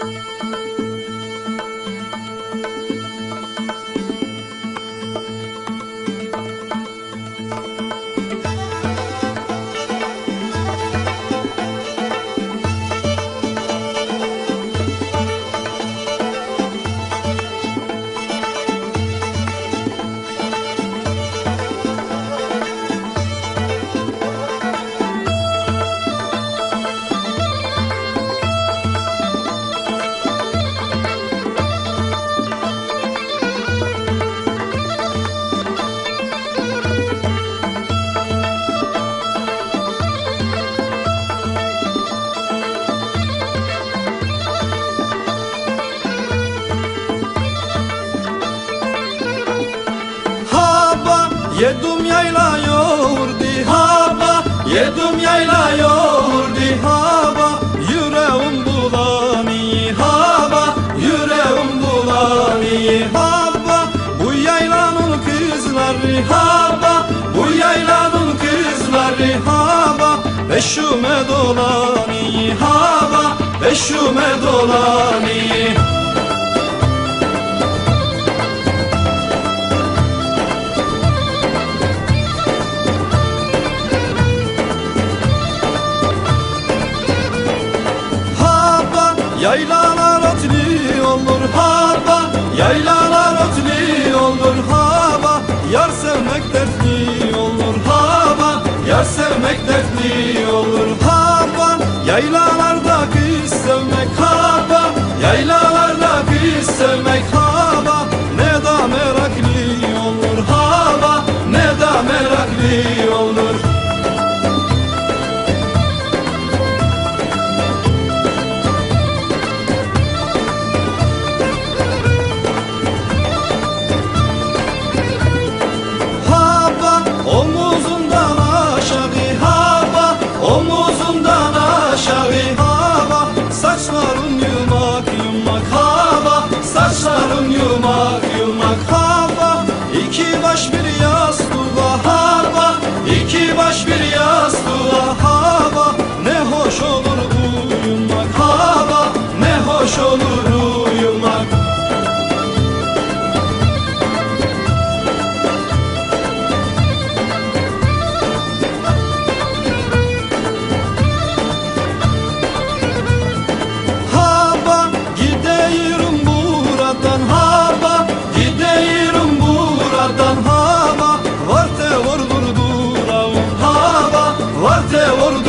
Música yayla yoğurdu haba Yedim yayla yoğurdu haba Yüreğim bulanıyor haba Yüreğim bulanıyor haba Bu yaylanın kızları haba Bu yaylanın kızları haba Beşime dolanıyor haba Beşime dolanıyor yaylalar otlu olur haba Yaylalar otlu olur haba Yar sevmek dertli olur haba Yar sevmek dertli olur haba Yaylalarda kız sevmek haba Yaylalarda como Taze ordu